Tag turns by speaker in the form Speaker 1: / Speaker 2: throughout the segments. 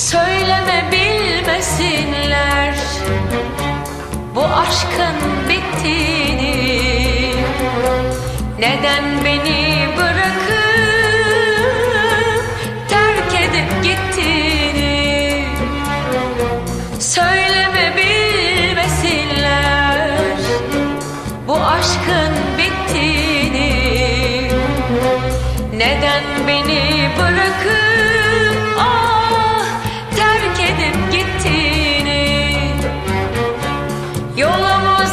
Speaker 1: Söyleme bilmesinler bu aşkın bittiğini. Neden beni bırakıp terk edip gittiğini? Söyleme bilmesinler bu aşkın bittiğini.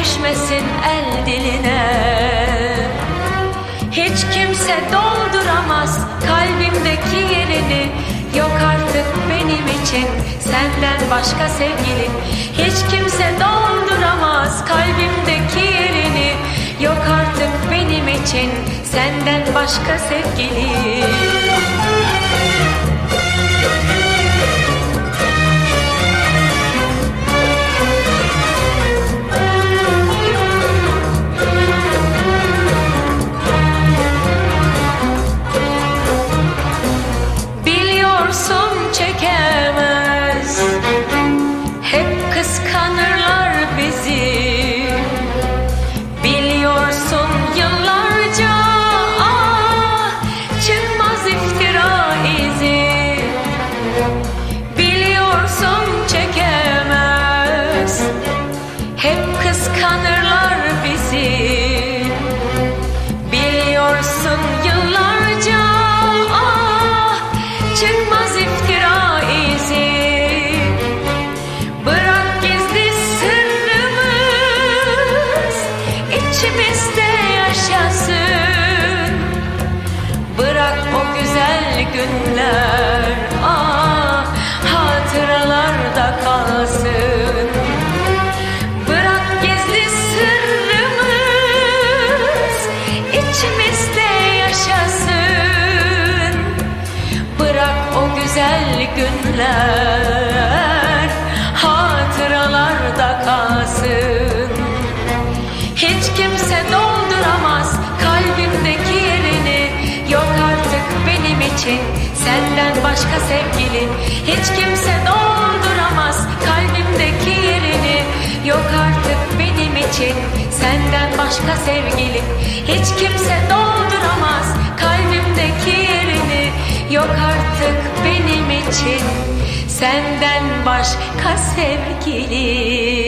Speaker 1: düşmesin el diline. Hiç kimse dolduramaz kalbimdeki yerini Yok artık benim için senden başka sevgilin. Hiç kimse dolduramaz kalbimdeki yerini. Yok artık benim için senden başka sevgilin günler hatıralarda kalsın. Hiç kimse dolduramaz kalbimdeki yerini. Yok artık benim için senden başka sevgilin Hiç kimse dolduramaz kalbimdeki yerini. Yok artık benim için senden başka sevgilin Hiç kimse dolduramaz kalbimdeki yerini. Yok artık benim için senden başka sevgilin